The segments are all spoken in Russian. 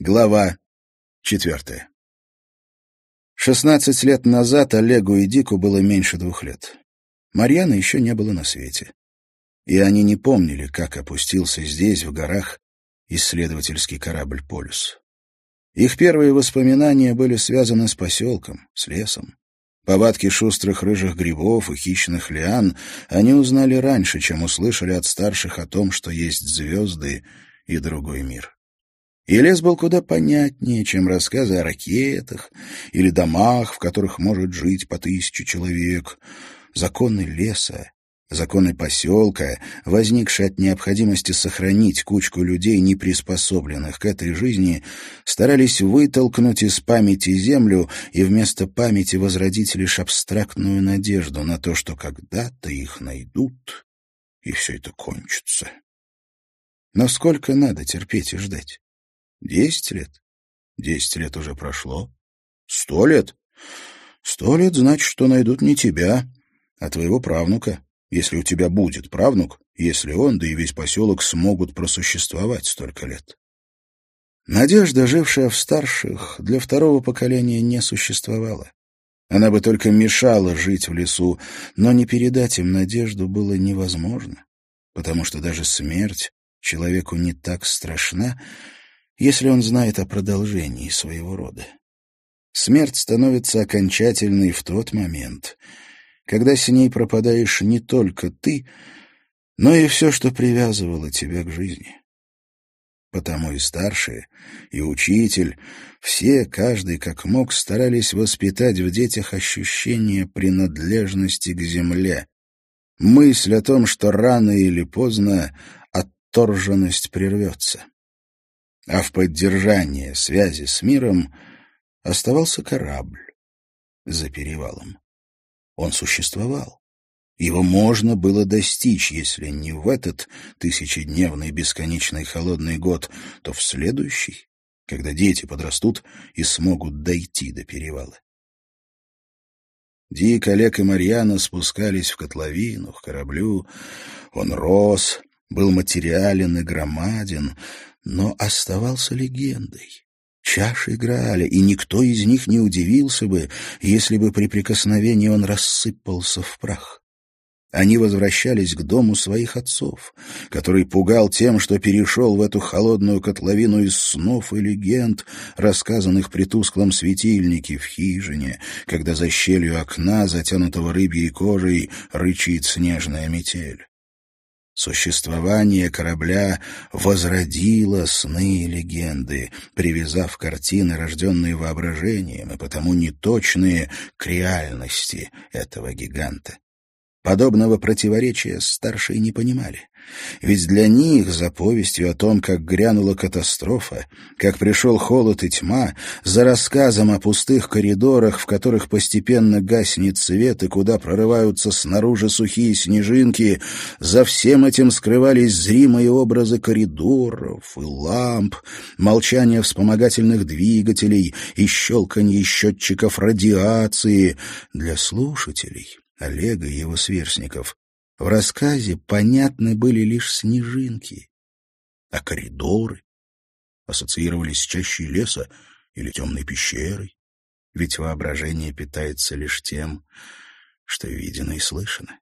Глава четвертая. Шестнадцать лет назад Олегу и Дику было меньше двух лет. Марьяны еще не было на свете. И они не помнили, как опустился здесь, в горах, исследовательский корабль «Полюс». Их первые воспоминания были связаны с поселком, с лесом. Повадки шустрых рыжих грибов и хищных лиан они узнали раньше, чем услышали от старших о том, что есть звезды и другой мир. И лес был куда понятнее, чем рассказы о ракетах или домах, в которых может жить по тысяче человек. Законы леса, законы поселка, возникшие от необходимости сохранить кучку людей, не приспособленных к этой жизни, старались вытолкнуть из памяти землю и вместо памяти возродить лишь абстрактную надежду на то, что когда-то их найдут, и все это кончится. Но сколько надо терпеть и ждать? Десять лет? Десять лет уже прошло. Сто лет? Сто лет значит, что найдут не тебя, а твоего правнука, если у тебя будет правнук, если он, да и весь поселок смогут просуществовать столько лет. Надежда, жившая в старших, для второго поколения не существовала. Она бы только мешала жить в лесу, но не передать им надежду было невозможно, потому что даже смерть человеку не так страшна, если он знает о продолжении своего рода. Смерть становится окончательной в тот момент, когда с ней пропадаешь не только ты, но и все, что привязывало тебя к жизни. Потому и старшие, и учитель, все, каждый как мог, старались воспитать в детях ощущение принадлежности к земле, мысль о том, что рано или поздно отторженность прервется а в поддержание связи с миром оставался корабль за перевалом. Он существовал. Его можно было достичь, если не в этот тысячедневный бесконечный холодный год, то в следующий, когда дети подрастут и смогут дойти до перевала. Дик, Олег и Марьяна спускались в котловину, к кораблю. Он рос, был материален и громаден, но оставался легендой. Чаши играли, и никто из них не удивился бы, если бы при прикосновении он рассыпался в прах. Они возвращались к дому своих отцов, который пугал тем, что перешел в эту холодную котловину из снов и легенд, рассказанных при тусклом светильнике в хижине, когда за щелью окна, затянутого рыбьей кожей, рычит снежная метель. Существование корабля возродило сны и легенды, привязав картины, рожденные воображением и потому неточные, к реальности этого гиганта. Подобного противоречия старшие не понимали. Ведь для них, за повестью о том, как грянула катастрофа, как пришел холод и тьма, за рассказом о пустых коридорах, в которых постепенно гаснет свет и куда прорываются снаружи сухие снежинки, за всем этим скрывались зримые образы коридоров и ламп, молчание вспомогательных двигателей и щелканье счетчиков радиации для слушателей Олега и его сверстников, в рассказе понятны были лишь снежинки, а коридоры ассоциировались с чащей леса или темной пещерой, ведь воображение питается лишь тем, что видено и слышно.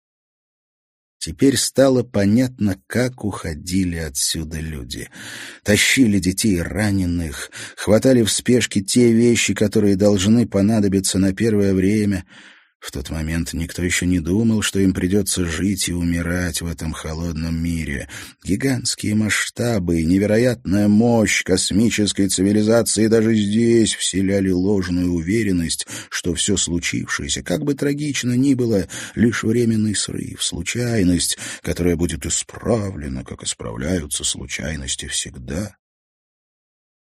Теперь стало понятно, как уходили отсюда люди. Тащили детей раненых, хватали в спешке те вещи, которые должны понадобиться на первое время — в тот момент никто еще не думал, что им придется жить и умирать в этом холодном мире. Гигантские масштабы и невероятная мощь космической цивилизации даже здесь вселяли ложную уверенность, что все случившееся, как бы трагично ни было, лишь временный срыв, случайность, которая будет исправлена, как исправляются случайности всегда.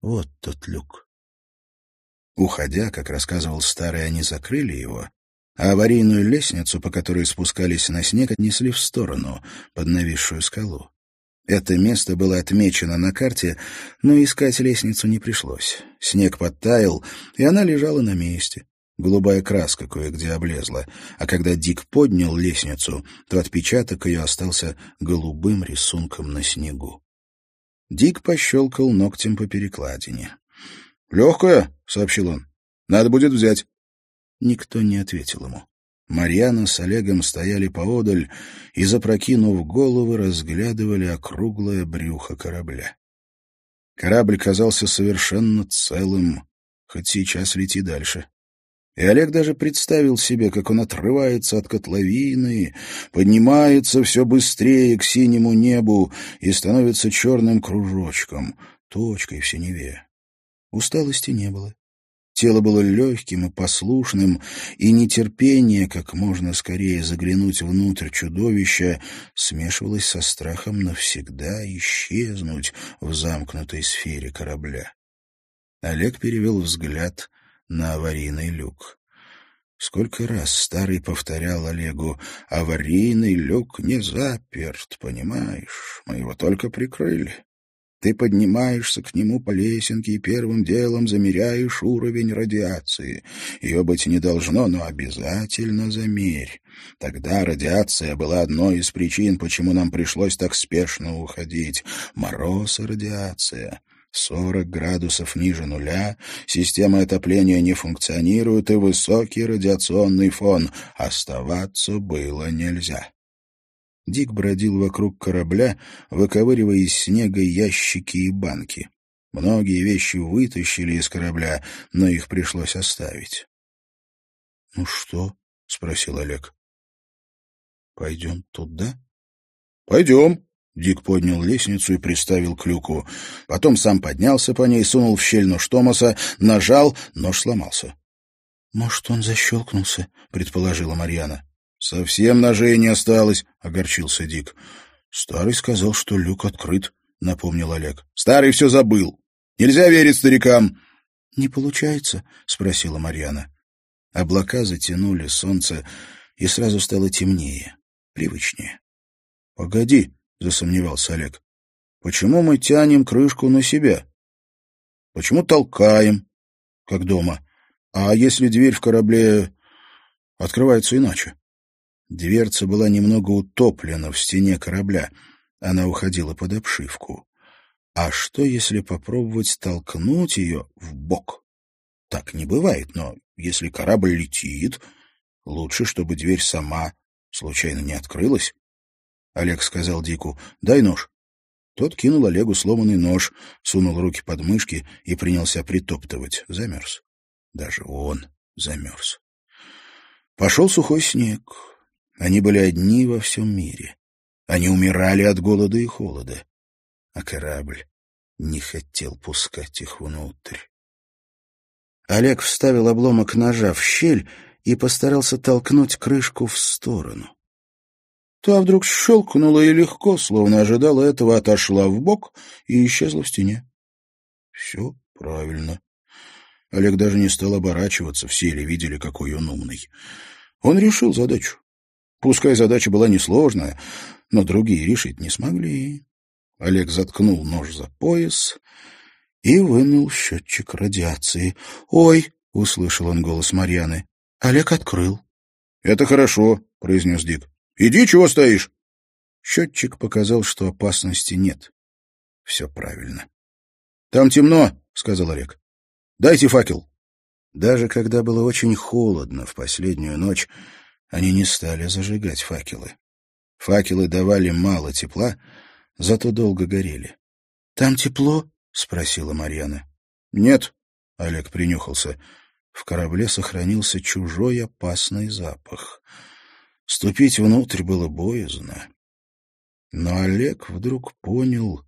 Вот тот люк. Уходя, как рассказывал старый, они закрыли его, а аварийную лестницу, по которой спускались на снег, отнесли в сторону, под нависшую скалу. Это место было отмечено на карте, но искать лестницу не пришлось. Снег подтаял, и она лежала на месте. Голубая краска кое-где облезла, а когда Дик поднял лестницу, то отпечаток ее остался голубым рисунком на снегу. Дик пощелкал ногтем по перекладине. «Легкая», — сообщил он. «Надо будет взять». Никто не ответил ему. Марьяна с Олегом стояли поодаль и, запрокинув головы, разглядывали округлое брюхо корабля. Корабль казался совершенно целым, хоть сейчас лети дальше. И Олег даже представил себе, как он отрывается от котловины, поднимается все быстрее к синему небу и становится черным кружочком, точкой в синеве. Усталости не было. Тело было легким и послушным, и нетерпение, как можно скорее заглянуть внутрь чудовища, смешивалось со страхом навсегда исчезнуть в замкнутой сфере корабля. Олег перевел взгляд на аварийный люк. Сколько раз старый повторял Олегу, аварийный люк не заперт, понимаешь, мы его только прикрыли. Ты поднимаешься к нему по лесенке и первым делом замеряешь уровень радиации. Ее быть не должно, но обязательно замерь. Тогда радиация была одной из причин, почему нам пришлось так спешно уходить. Мороз и радиация. 40 градусов ниже нуля, система отопления не функционирует и высокий радиационный фон. Оставаться было нельзя. Дик бродил вокруг корабля, выковыривая из снега ящики и банки. Многие вещи вытащили из корабля, но их пришлось оставить. — Ну что? — спросил Олег. — Пойдем туда? — Пойдем. Дик поднял лестницу и приставил к люку. Потом сам поднялся по ней, сунул в щель нож Томаса, нажал, нож сломался. — Может, он защелкнулся, — предположила Марьяна. «Совсем ножей не осталось», — огорчился Дик. «Старый сказал, что люк открыт», — напомнил Олег. «Старый все забыл. Нельзя верить старикам». «Не получается?» — спросила Марьяна. Облака затянули солнце, и сразу стало темнее, привычнее. «Погоди», — засомневался Олег. «Почему мы тянем крышку на себя? Почему толкаем, как дома? А если дверь в корабле открывается иначе?» Дверца была немного утоплена в стене корабля. Она уходила под обшивку. А что, если попробовать толкнуть ее в бок? Так не бывает, но если корабль летит, лучше, чтобы дверь сама случайно не открылась. Олег сказал Дику, дай нож. Тот кинул Олегу сломанный нож, сунул руки под мышки и принялся притоптывать. Замерз. Даже он замерз. Пошел сухой снег. Они были одни во всем мире. Они умирали от голода и холода. А корабль не хотел пускать их внутрь. Олег вставил обломок ножа в щель и постарался толкнуть крышку в сторону. Та вдруг щелкнула и легко, словно ожидала этого, отошла в бок и исчезла в стене. Все правильно. Олег даже не стал оборачиваться, все ли видели, какой он умный. Он решил задачу. Пускай задача была несложная, но другие решить не смогли. Олег заткнул нож за пояс и вынул счетчик радиации. «Ой!» — услышал он голос Марьяны. Олег открыл. «Это хорошо», — произнес Дик. «Иди, чего стоишь?» Счетчик показал, что опасности нет. Все правильно. «Там темно», — сказал Олег. «Дайте факел». Даже когда было очень холодно в последнюю ночь, они не стали зажигать факелы. Факелы давали мало тепла, зато долго горели. — Там тепло? — спросила Марьяна. — Нет, — Олег принюхался. В корабле сохранился чужой опасный запах. Ступить внутрь было боязно. Но Олег вдруг понял,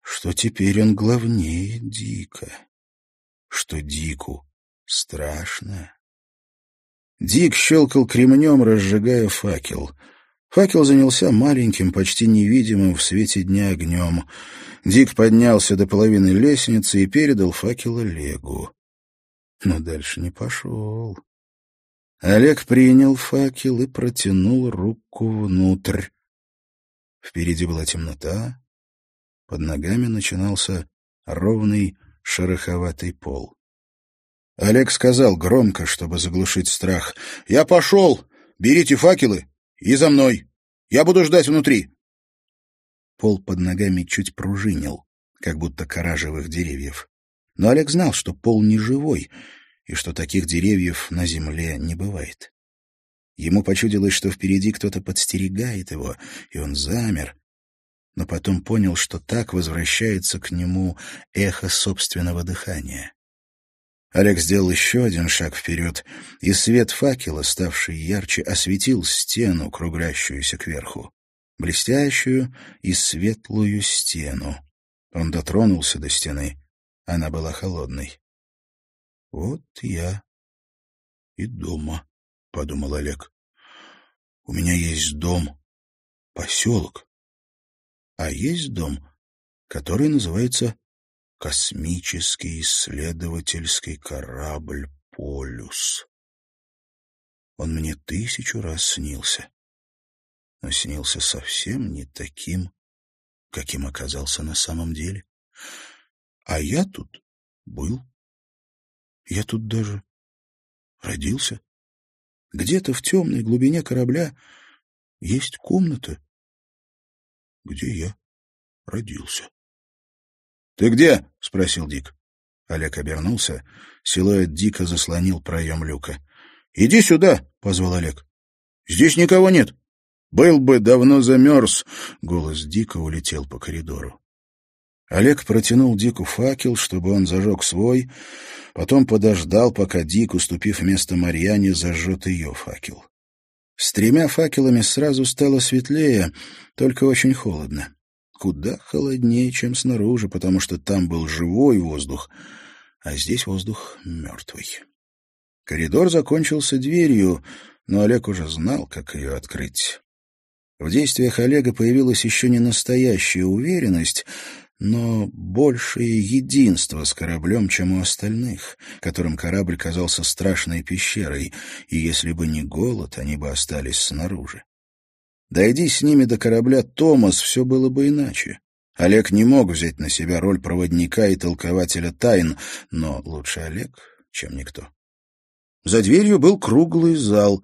что теперь он главнее Дика, что Дику страшно. Дик щелкал кремнем, разжигая факел. Факел занялся маленьким, почти невидимым в свете дня огнем. Дик поднялся до половины лестницы и передал факел Олегу. Но дальше не пошел. Олег принял факел и протянул руку внутрь. Впереди была темнота. Под ногами начинался ровный шероховатый пол. Олег сказал громко, чтобы заглушить страх. «Я пошел! Берите факелы и за мной! Я буду ждать внутри!» Пол под ногами чуть пружинил, как будто кора живых деревьев. Но Олег знал, что пол не живой, и что таких деревьев на земле не бывает. Ему почудилось, что впереди кто-то подстерегает его, и он замер, но потом понял, что так возвращается к нему эхо собственного дыхания. Олег сделал еще один шаг вперед, и свет факела, ставший ярче, осветил стену, круглящуюся кверху. Блестящую и светлую стену. Он дотронулся до стены. Она была холодной. «Вот я и дома», — подумал Олег. «У меня есть дом, поселок, а есть дом, который называется космический исследовательский корабль «Полюс». Он мне тысячу раз снился, но снился совсем не таким, каким оказался на самом деле. А я тут был. Я тут даже родился. Где-то в темной глубине корабля есть комната, где я родился. «Ты где?» — спросил Дик. Олег обернулся. Силуэт Дика заслонил проем люка. «Иди сюда!» — позвал Олег. «Здесь никого нет». «Был бы, давно замерз!» — голос Дика улетел по коридору. Олег протянул Дику факел, чтобы он зажег свой, потом подождал, пока Дик, уступив место Марьяне, зажжет ее факел. С тремя факелами сразу стало светлее, только очень холодно куда холоднее, чем снаружи, потому что там был живой воздух, а здесь воздух мертвый. Коридор закончился дверью, но Олег уже знал, как ее открыть. В действиях Олега появилась еще не настоящая уверенность, но большее единство с кораблем, чем у остальных, которым корабль казался страшной пещерой, и если бы не голод, они бы остались снаружи. Дойди с ними до корабля Томас, все было бы иначе. Олег не мог взять на себя роль проводника и толкователя тайн, но лучше Олег, чем никто. За дверью был круглый зал.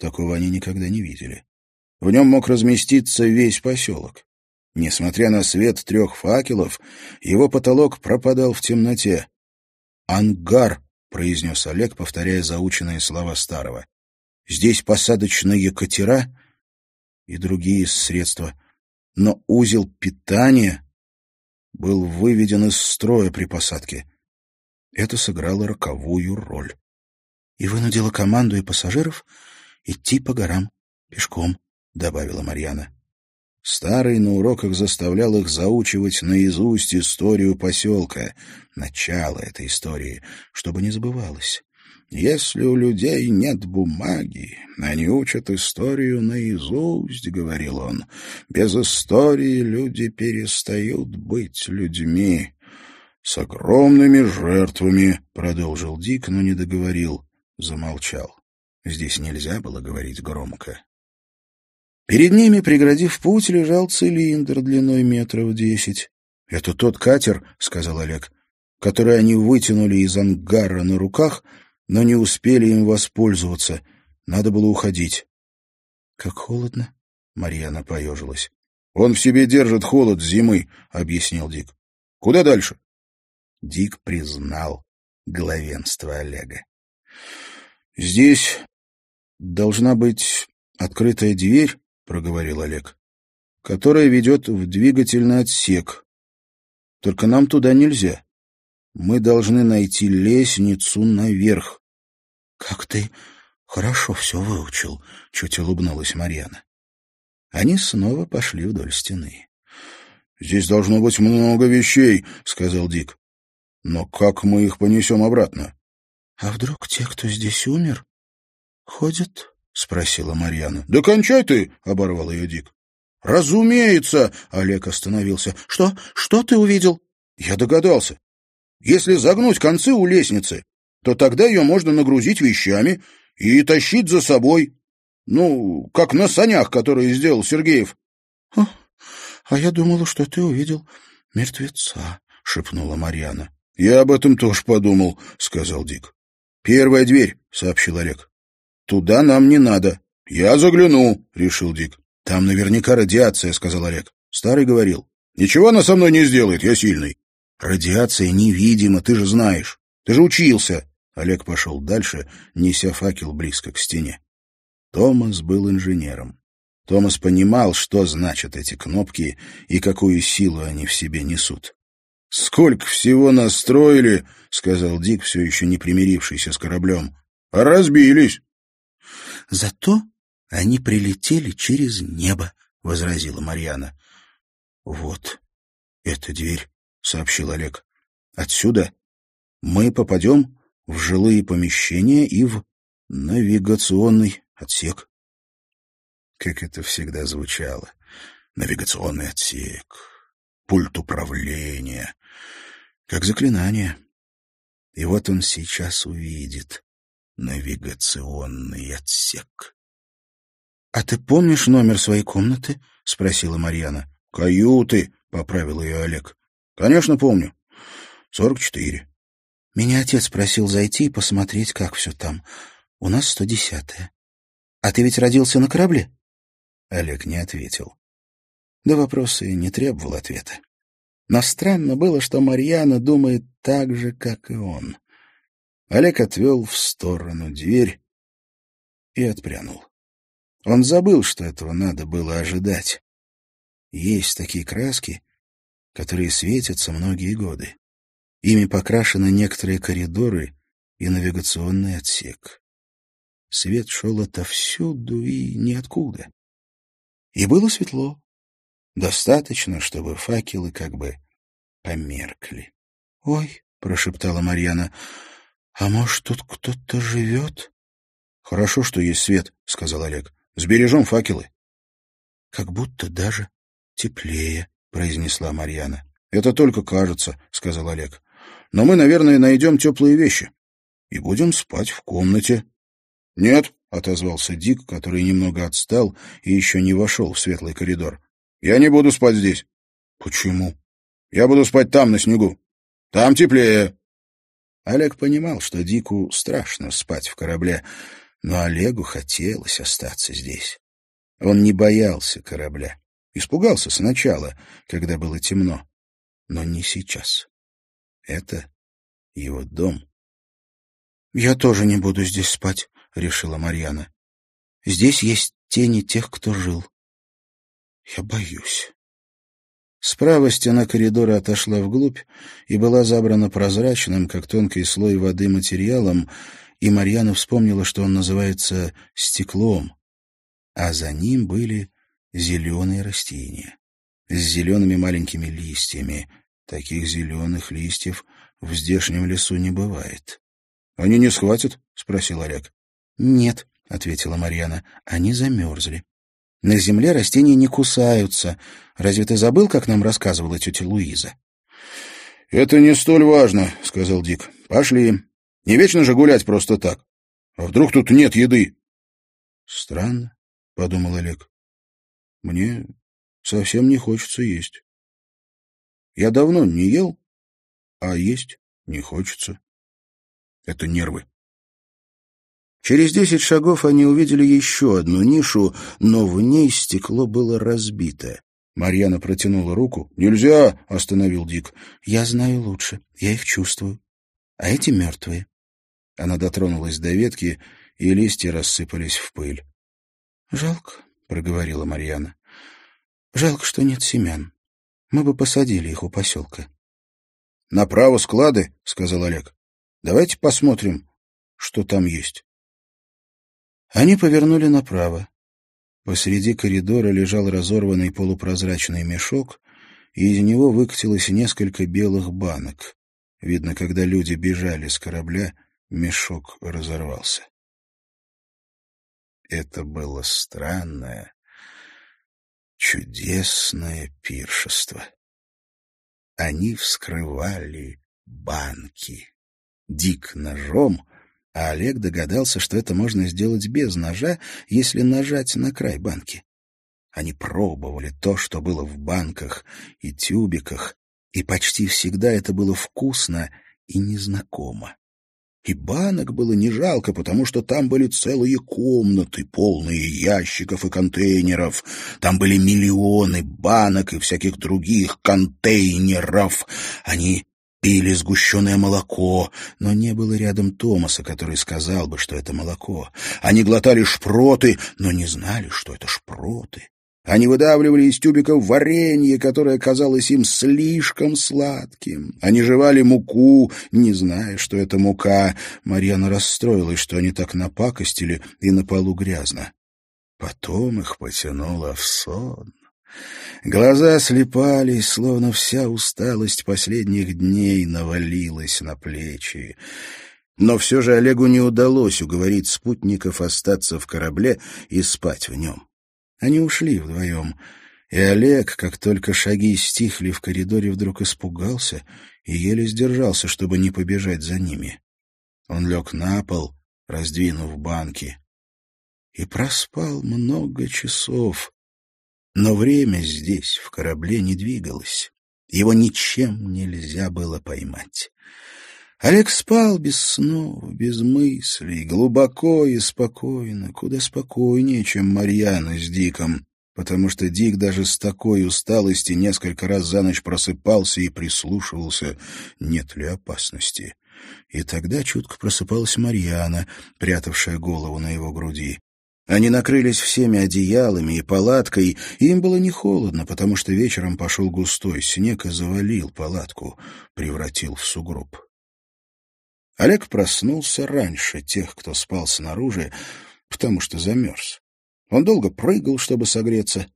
Такого они никогда не видели. В нем мог разместиться весь поселок. Несмотря на свет трех факелов, его потолок пропадал в темноте. «Ангар», — произнес Олег, повторяя заученные слова старого. «Здесь посадочные катера и другие средства. Но узел питания был выведен из строя при посадке. Это сыграло роковую роль. И вынудило команду и пассажиров идти по горам пешком, — добавила Марьяна. Старый на уроках заставлял их заучивать наизусть историю поселка, начало этой истории, чтобы не забывалось. Если у людей нет бумаги, они учат историю наизусть, — говорил он. Без истории люди перестают быть людьми. С огромными жертвами, — продолжил Дик, но не договорил, замолчал. Здесь нельзя было говорить громко. Перед ними, преградив путь, лежал цилиндр длиной метров десять. — Это тот катер, — сказал Олег, — который они вытянули из ангара на руках — но не успели им воспользоваться. Надо было уходить. — Как холодно, — Марьяна поежилась. — Он в себе держит холод зимы, — объяснил Дик. — Куда дальше? Дик признал главенство Олега. — Здесь должна быть открытая дверь, — проговорил Олег, — которая ведет в двигательный отсек. Только нам туда нельзя. Мы должны найти лестницу наверх. — Как ты хорошо все выучил, — чуть улыбнулась Марьяна. Они снова пошли вдоль стены. — Здесь должно быть много вещей, — сказал Дик. — Но как мы их понесем обратно? — А вдруг те, кто здесь умер, ходят? — спросила Марьяна. — Да кончай ты, — оборвал ее Дик. — Разумеется, — Олег остановился. — Что? Что ты увидел? — Я догадался. Если загнуть концы у лестницы, то тогда ее можно нагрузить вещами и тащить за собой. Ну, как на санях, которые сделал Сергеев. — А я думала, что ты увидел мертвеца, — шепнула Марьяна. — Я об этом тоже подумал, — сказал Дик. — Первая дверь, — сообщил Олег. — Туда нам не надо. — Я загляну, — решил Дик. — Там наверняка радиация, — сказал Олег. Старый говорил. — Ничего она со мной не сделает, я сильный. Радиация невидима, ты же знаешь. Ты же учился. Олег пошел дальше, неся факел близко к стене. Томас был инженером. Томас понимал, что значат эти кнопки и какую силу они в себе несут. «Сколько всего настроили!» — сказал Дик, все еще не примирившийся с кораблем. «А разбились!» «Зато они прилетели через небо», — возразила Марьяна. «Вот эта дверь», — сообщил Олег. «Отсюда мы попадем в жилые помещения и в навигационный отсек». Как это всегда звучало. Навигационный отсек, пульт управления, как заклинание. И вот он сейчас увидит навигационный отсек. — А ты помнишь номер своей комнаты? — спросила Марьяна. — Каюты, — поправил ее Олег. — Конечно, помню. Сорок четыре. Меня отец просил зайти и посмотреть, как все там. У нас сто десятое. А ты ведь родился на корабле? Олег не ответил. Да вопросы не требовал ответа. Но странно было, что Марьяна думает так же, как и он. Олег отвел в сторону дверь и отпрянул. Он забыл, что этого надо было ожидать. Есть такие краски, которые светятся многие годы. Ими покрашены некоторые коридоры и навигационный отсек. Свет шел отовсюду и ниоткуда. И было светло. Достаточно, чтобы факелы как бы померкли. — Ой, — прошептала Марьяна, — а может, тут кто-то живет? — Хорошо, что есть свет, — сказал Олег. — Сбережем факелы. — Как будто даже теплее, — произнесла Марьяна. — Это только кажется, — сказал Олег. — Но мы, наверное, найдем теплые вещи и будем спать в комнате. — Нет, — отозвался Дик, который немного отстал и еще не вошел в светлый коридор. — Я не буду спать здесь. — Почему? — Я буду спать там, на снегу. Там теплее. Олег понимал, что Дику страшно спать в корабле, но Олегу хотелось остаться здесь. Он не боялся корабля. Испугался сначала, когда было темно, но не сейчас. Это его дом. — Я тоже не буду здесь спать, — решила Марьяна. — Здесь есть тени тех, кто жил. Я боюсь. Справа стена коридора отошла вглубь и была забрана прозрачным, как тонкий слой воды, материалом, и Марьяна вспомнила, что он называется стеклом, а за ним были зеленые растения с зелеными маленькими листьями. Таких зеленых листьев в здешнем лесу не бывает. — Они не схватят? — спросил Олег. — Нет, — ответила Марьяна, — они замерзли. На земле растения не кусаются. Разве ты забыл, как нам рассказывала тетя Луиза? — Это не столь важно, — сказал Дик. — Пошли. Не вечно же гулять просто так. А вдруг тут нет еды? — Странно, — подумал Олег. — Мне совсем не хочется есть. Я давно не ел, а есть не хочется. Это нервы. Через десять шагов они увидели еще одну нишу, но в ней стекло было разбито. Марьяна протянула руку. «Нельзя!» — остановил Дик. «Я знаю лучше. Я их чувствую. А эти мертвые». Она дотронулась до ветки, и листья рассыпались в пыль. «Жалко», — проговорила Марьяна. «Жалко, что нет семян. Мы бы посадили их у поселка». «Направо склады», — сказал Олег. «Давайте посмотрим, что там есть». Они повернули направо. Посреди коридора лежал разорванный полупрозрачный мешок, и из него выкатилось несколько белых банок. Видно, когда люди бежали с корабля, мешок разорвался. Это было странное, чудесное пиршество. Они вскрывали банки. Дик ножом а Олег догадался, что это можно сделать без ножа, если нажать на край банки. Они пробовали то, что было в банках и тюбиках, и почти всегда это было вкусно и незнакомо. И банок было не жалко, потому что там были целые комнаты, полные ящиков и контейнеров. Там были миллионы банок и всяких других контейнеров. Они пили сгущенное молоко, но не было рядом Томаса, который сказал бы, что это молоко. Они глотали шпроты, но не знали, что это шпроты. Они выдавливали из тюбиков варенье, которое казалось им слишком сладким. Они жевали муку, не зная, что это мука. Марьяна расстроилась, что они так напакостили, и на полу грязно. Потом их потянуло в сон. Глаза слепались, словно вся усталость последних дней навалилась на плечи. Но все же Олегу не удалось уговорить спутников остаться в корабле и спать в нем. Они ушли вдвоем, и Олег, как только шаги стихли в коридоре, вдруг испугался и еле сдержался, чтобы не побежать за ними. Он лег на пол, раздвинув банки, и проспал много часов. Но время здесь, в корабле, не двигалось. Его ничем нельзя было поймать. Олег спал без снов, без мыслей, глубоко и спокойно, куда спокойнее, чем Марьяна с Диком, потому что Дик даже с такой усталости несколько раз за ночь просыпался и прислушивался, нет ли опасности. И тогда чутко просыпалась Марьяна, прятавшая голову на его груди. Они накрылись всеми одеялами и палаткой, и им было не холодно, потому что вечером пошел густой снег и завалил палатку, превратил в сугроб. Олег проснулся раньше тех, кто спал снаружи, потому что замерз. Он долго прыгал, чтобы согреться,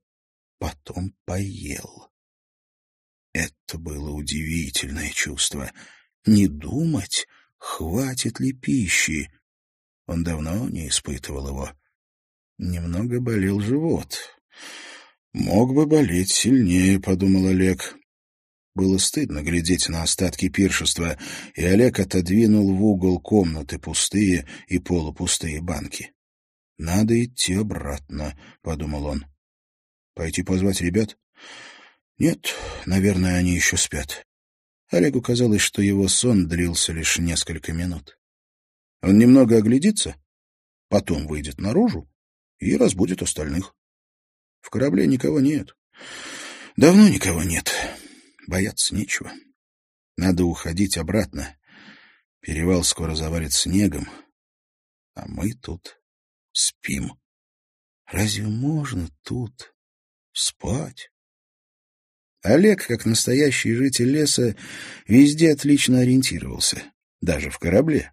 потом поел. Это было удивительное чувство. Не думать, хватит ли пищи. Он давно не испытывал его. Немного болел живот. «Мог бы болеть сильнее», — подумал Олег. Было стыдно глядеть на остатки пиршества, и Олег отодвинул в угол комнаты пустые и полупустые банки. «Надо идти обратно», — подумал он. «Пойти позвать ребят?» «Нет, наверное, они еще спят». Олегу казалось, что его сон длился лишь несколько минут. Он немного оглядится, потом выйдет наружу и разбудит остальных. В корабле никого нет. Давно никого нет. Бояться нечего. Надо уходить обратно. Перевал скоро завалит снегом, а мы тут спим. Разве можно тут спать? Олег, как настоящий житель леса, везде отлично ориентировался, даже в корабле.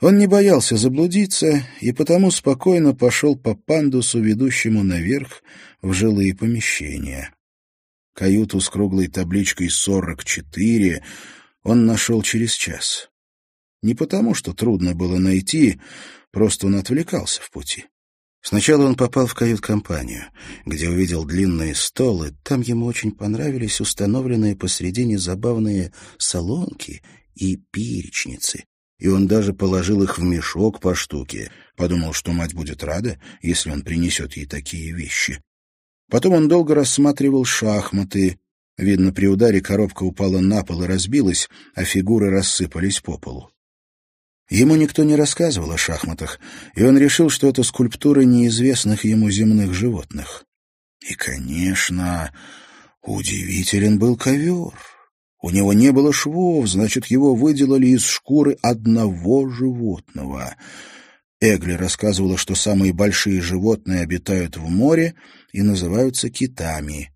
Он не боялся заблудиться и потому спокойно пошел по пандусу, ведущему наверх в жилые помещения. Каюту с круглой табличкой «44» он нашел через час. Не потому, что трудно было найти, просто он отвлекался в пути. Сначала он попал в кают-компанию, где увидел длинные столы. Там ему очень понравились установленные посредине забавные салонки и перечницы. И он даже положил их в мешок по штуке. Подумал, что мать будет рада, если он принесет ей такие вещи. Потом он долго рассматривал шахматы. Видно, при ударе коробка упала на пол и разбилась, а фигуры рассыпались по полу. Ему никто не рассказывал о шахматах, и он решил, что это скульптуры неизвестных ему земных животных. И, конечно, удивителен был ковер. У него не было швов, значит, его выделали из шкуры одного животного — Эгли рассказывала, что самые большие животные обитают в море и называются китами.